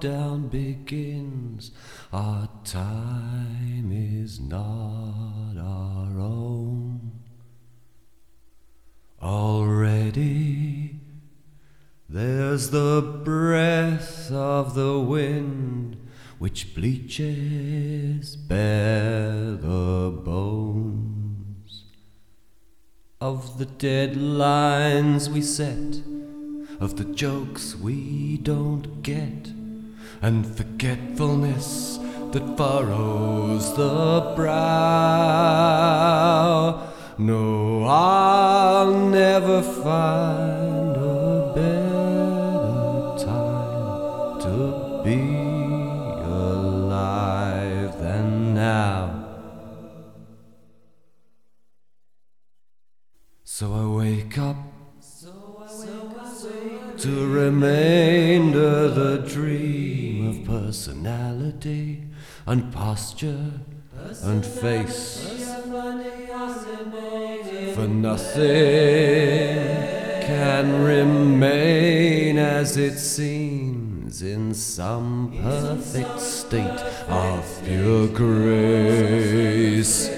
countdown begins, our time is not our own. Already there's the breath of the wind which bleaches bare the bones of the deadlines we set, of the jokes we don't get, and forgetfulness that furrows the brow. No, I'll never find and posture and face. For nothing can remain as it seems in some perfect state of pure grace.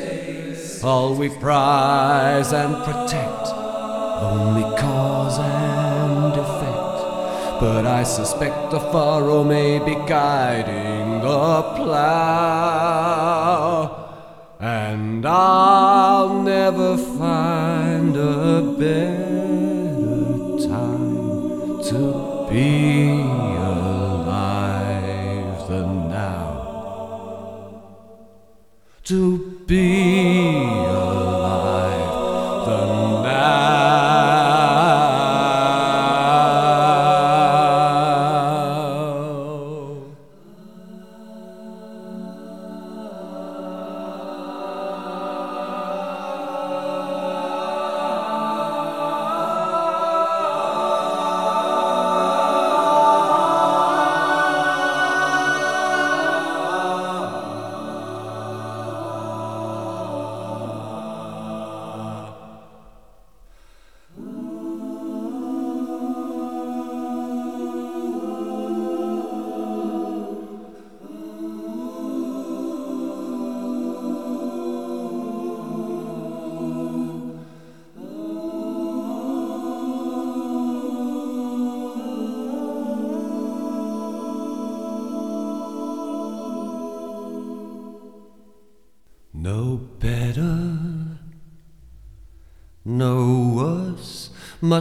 All we prize and protect, only cause and effect. But I suspect the furrow may be guiding the plough. And I'll never find a better time to be alive than now. To be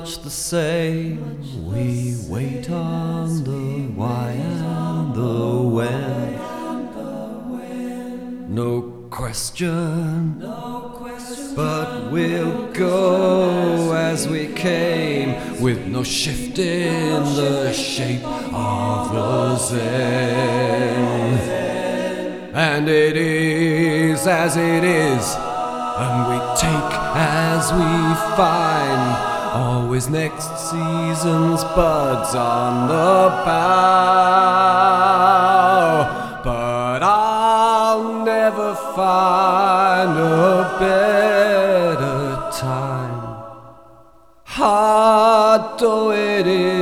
much the same. We wait on the why and the when. No question, but we'll go as we came, with no shift in the shape of the Zen. And it is as it is, and we take as we find. Always next season's buds on the bough. But I'll never find a better time. Hard though it is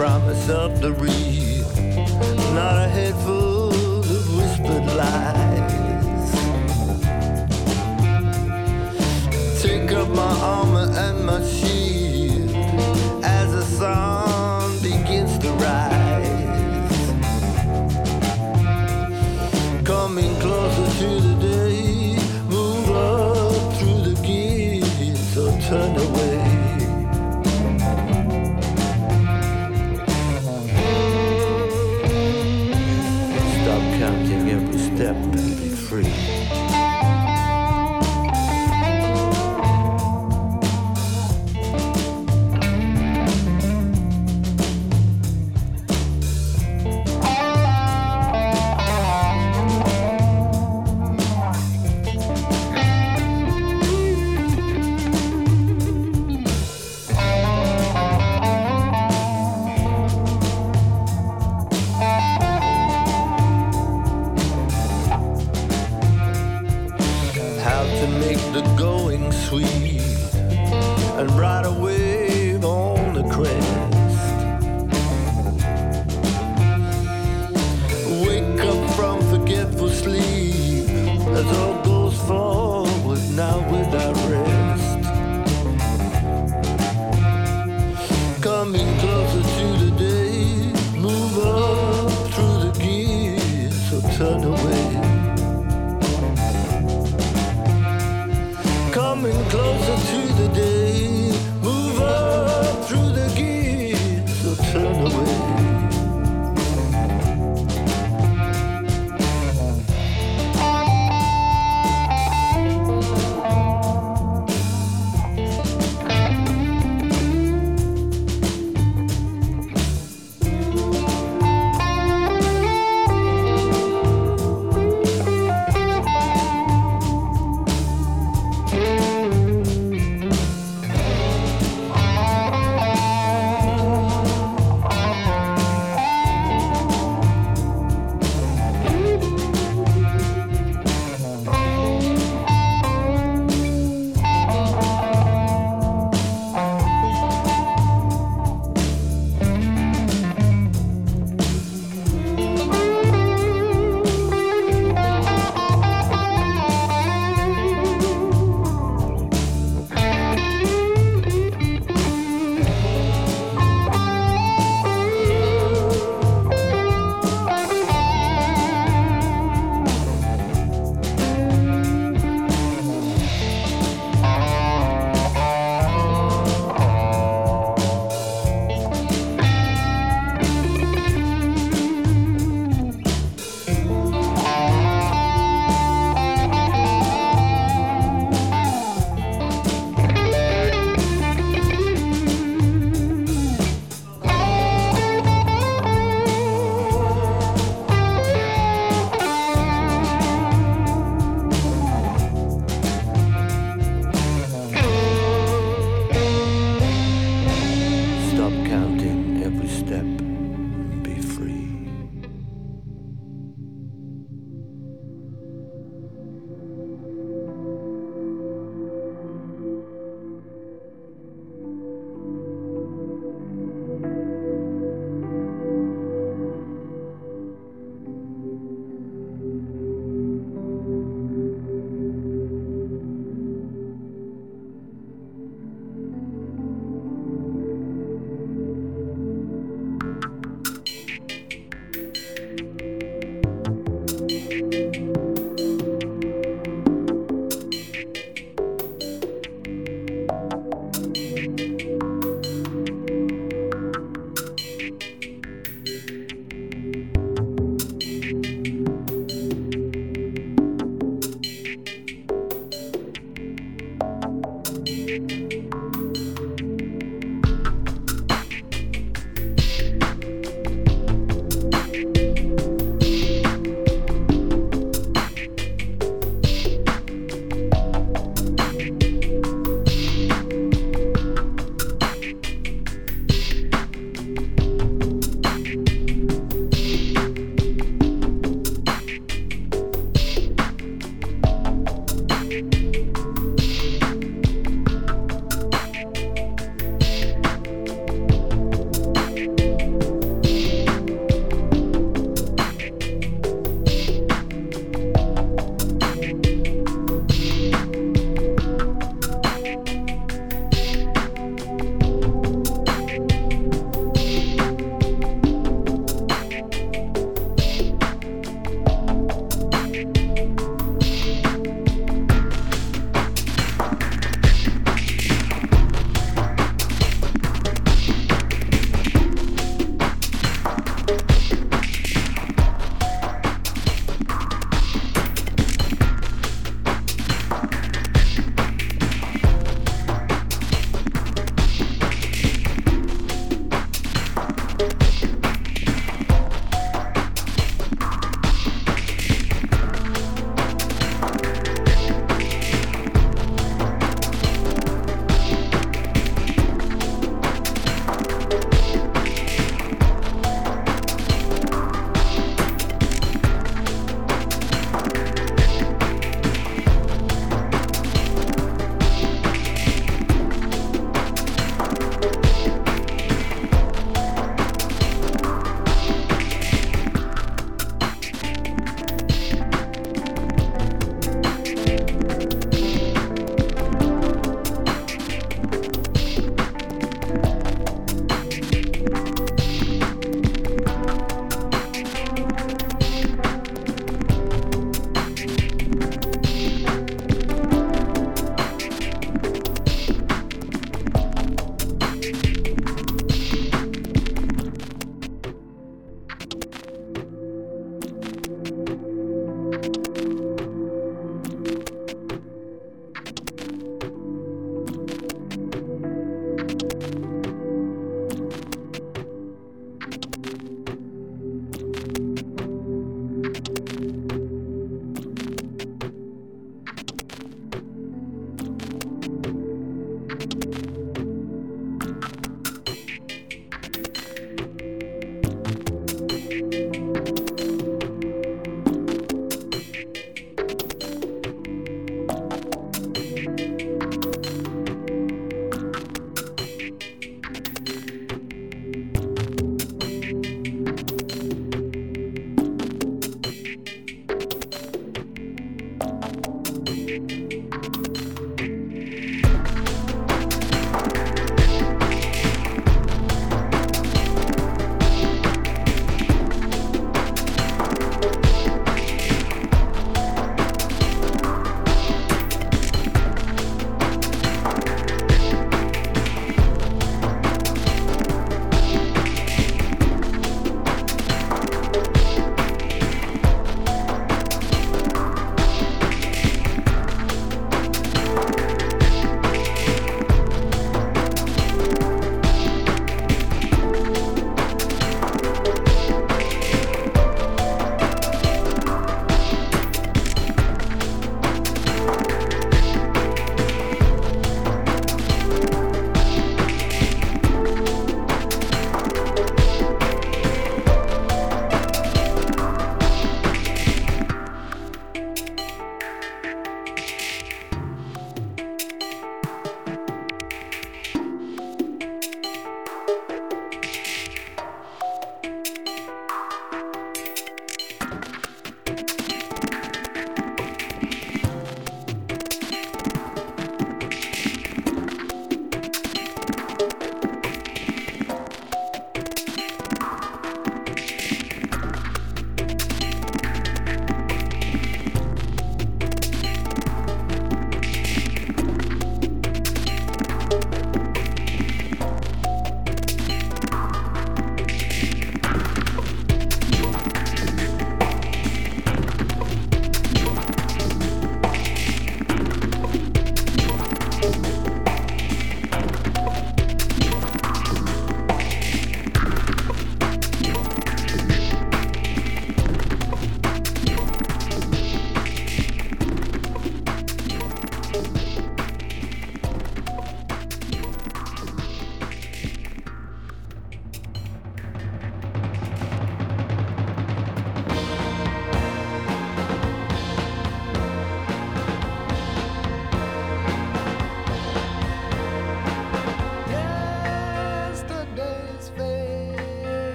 promise of the real, not a head full of whispered lies. Take up my armor and my shield. the day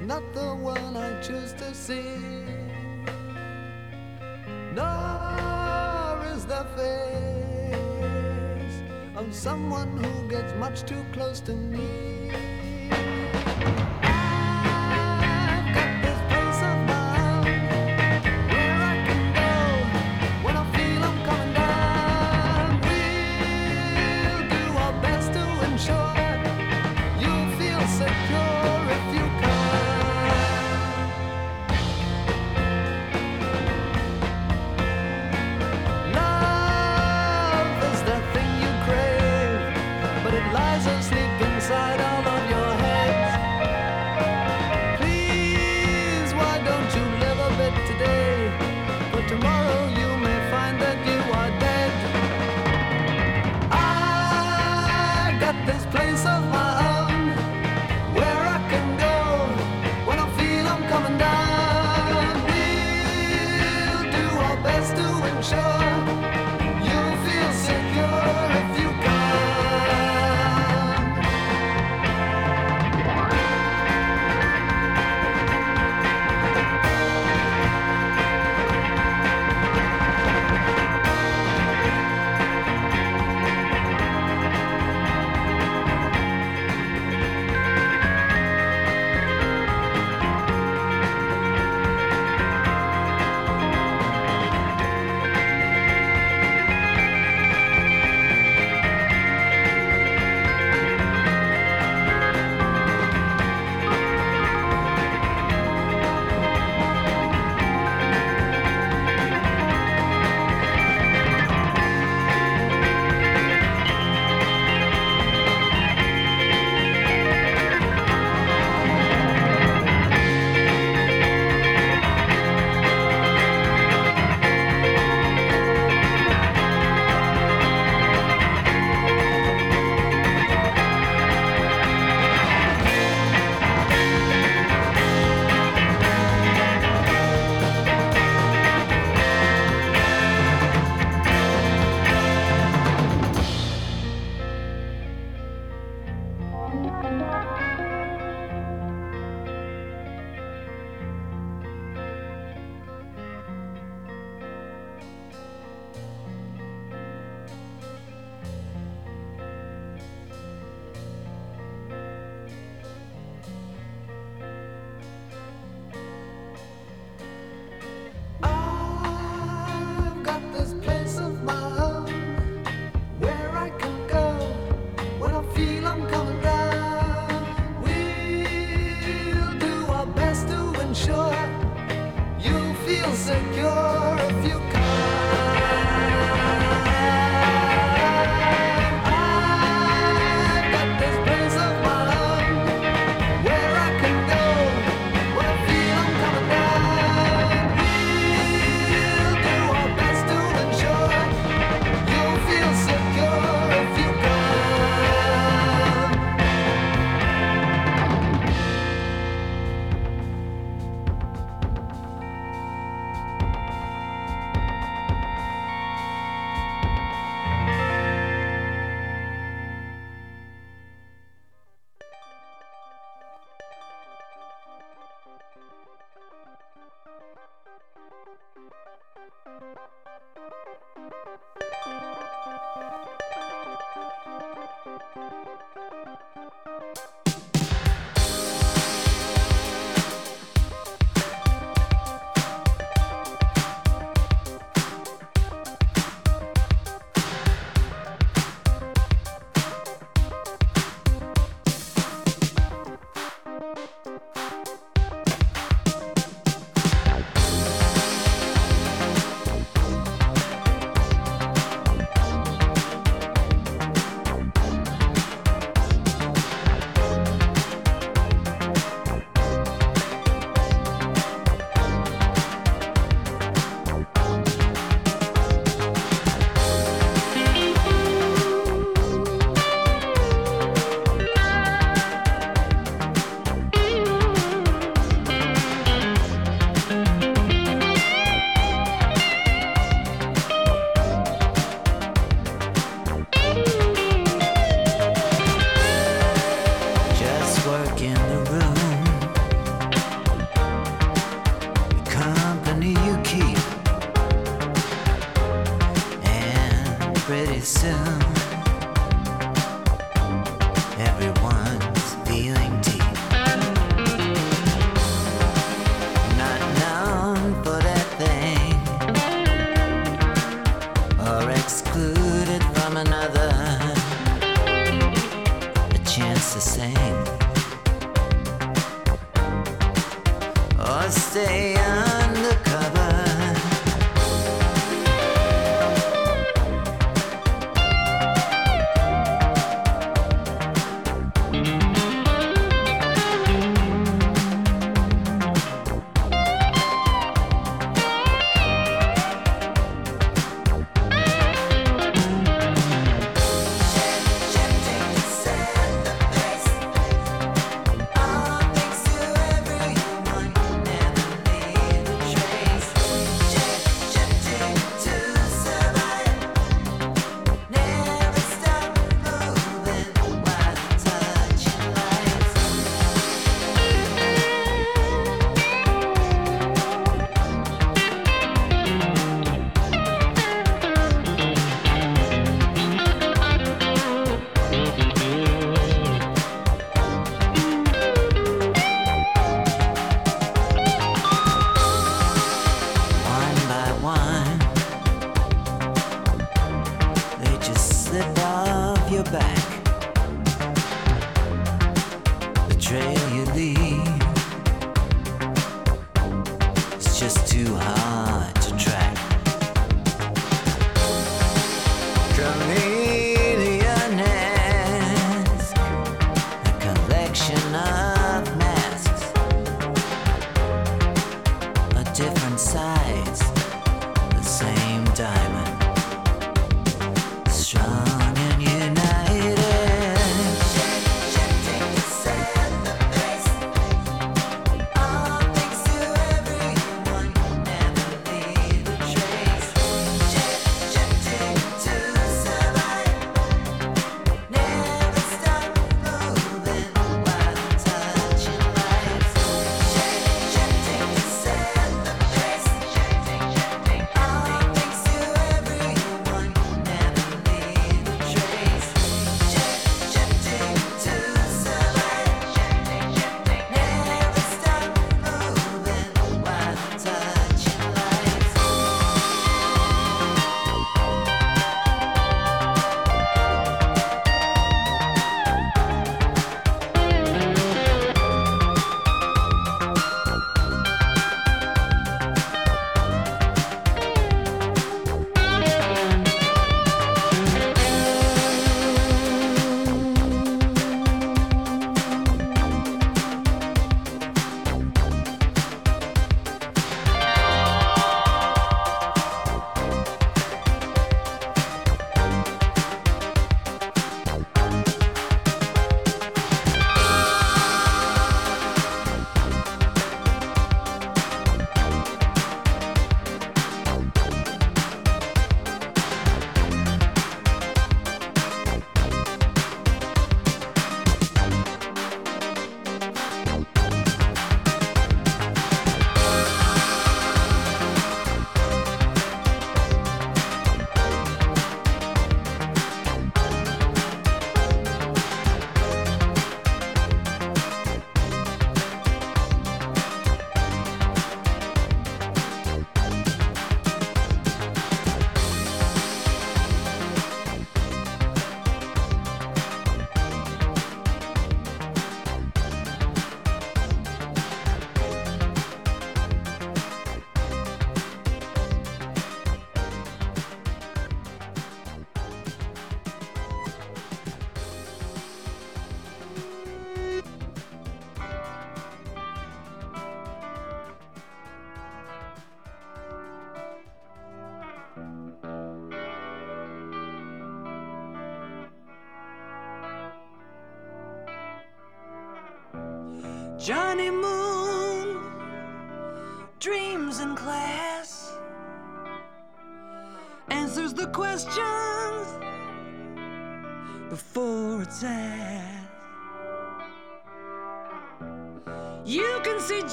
not the one I choose to see. Nor is the face of someone who gets much too close to me. your back.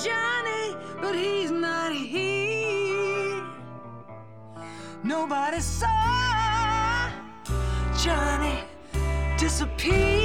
Johnny, but he's not here. Nobody saw Johnny disappear.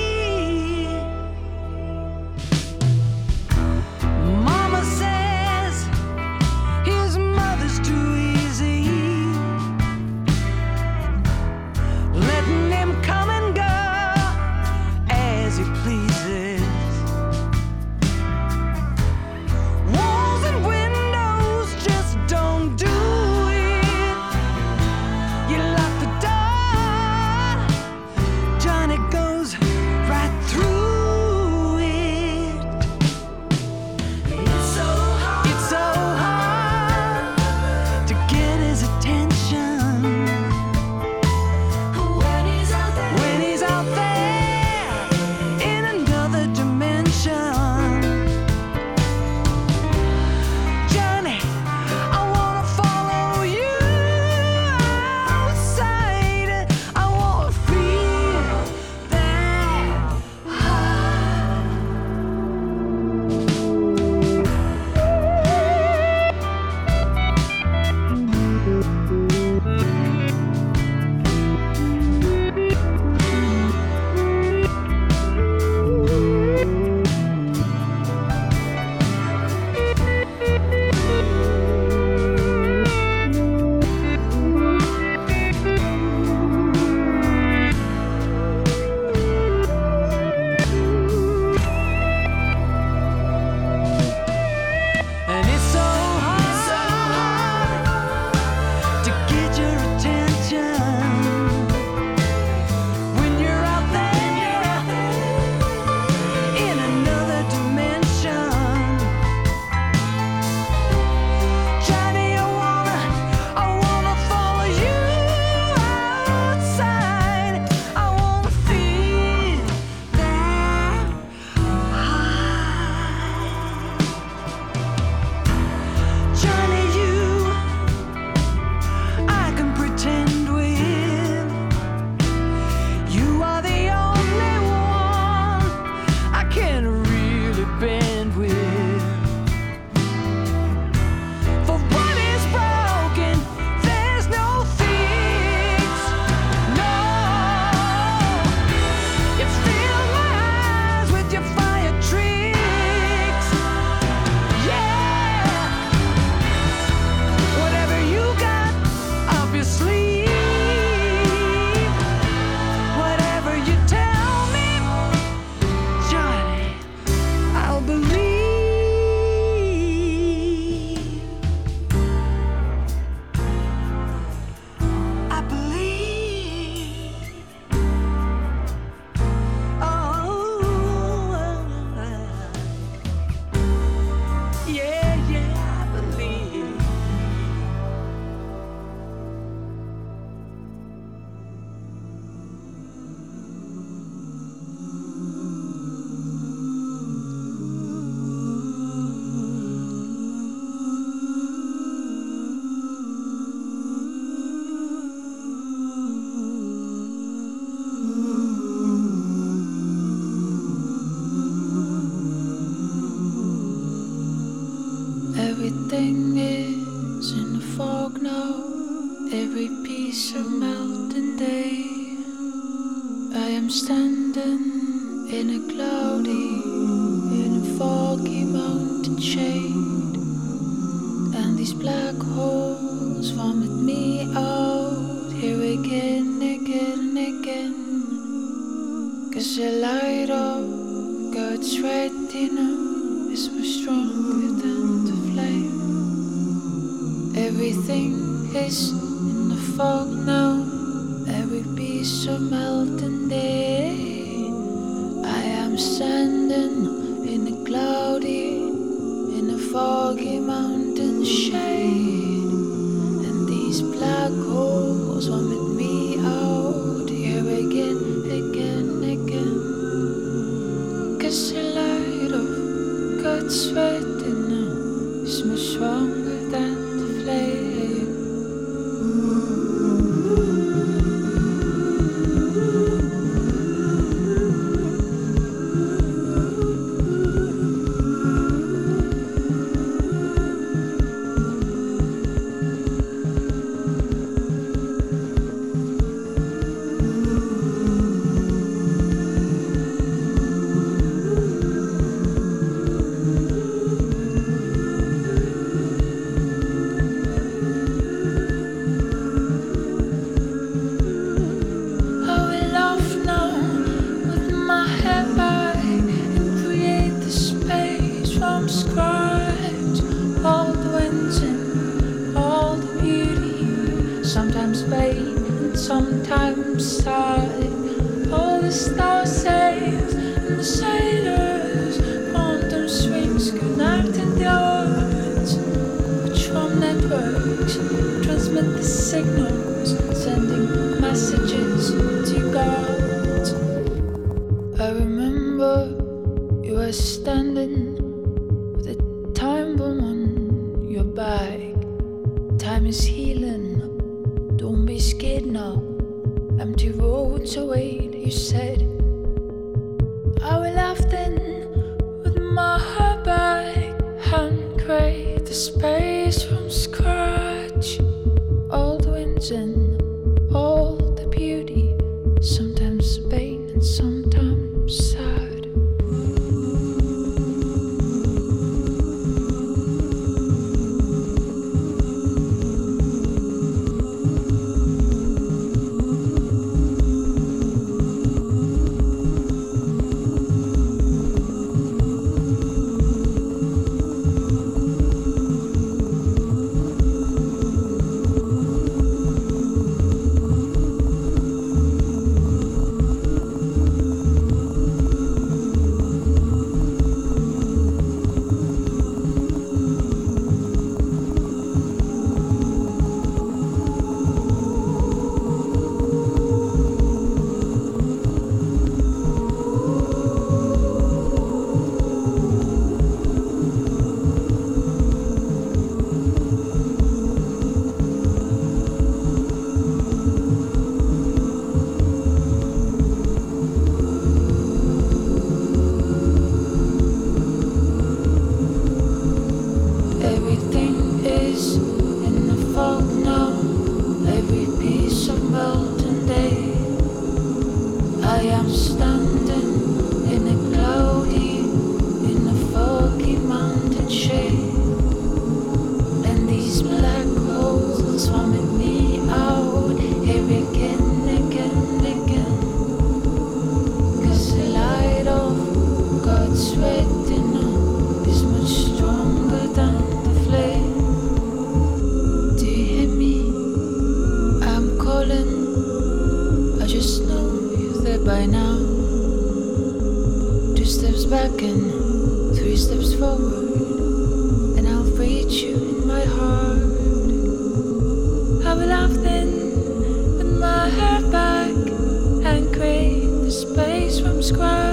Space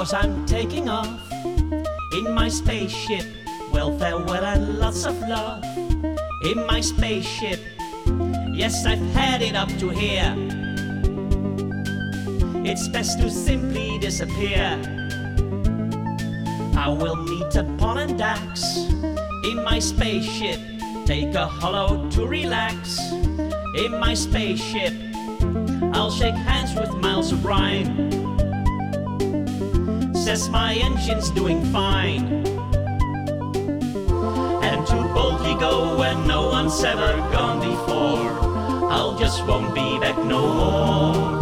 cause I'm taking off in my spaceship. Well, farewell and lots of love in my spaceship. Yes, I've had it up to here. It's best to simply disappear. I will meet upon and Dax in my spaceship. Take a hollow to relax in my spaceship. I'll shake hands with Miles O'Brien. Says my engine's doing fine. And to boldly go where no one's ever gone before. I'll just won't be back no more.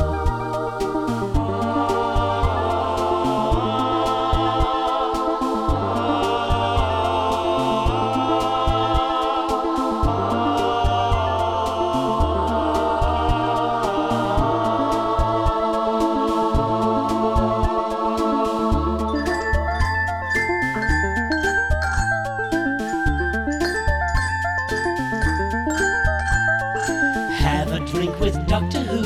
Doctor Who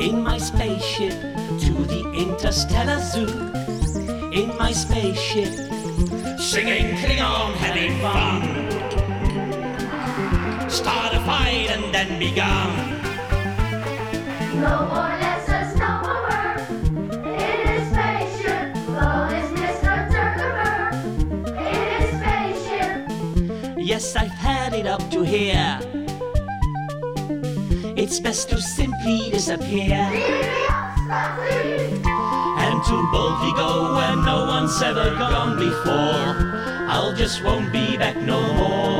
in my spaceship to the interstellar zoo. In my spaceship, singing Klingon, having fun. Start a fight and then be gone. No more lessons, no more work. In his spaceship, God is Mr. Zuckerberg. In his spaceship, Yes, I've had it up to here. It's best to simply disappear and to boldly go where no one's ever gone before. I'll just won't be back no more.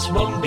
Just won't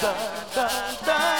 da, da, da.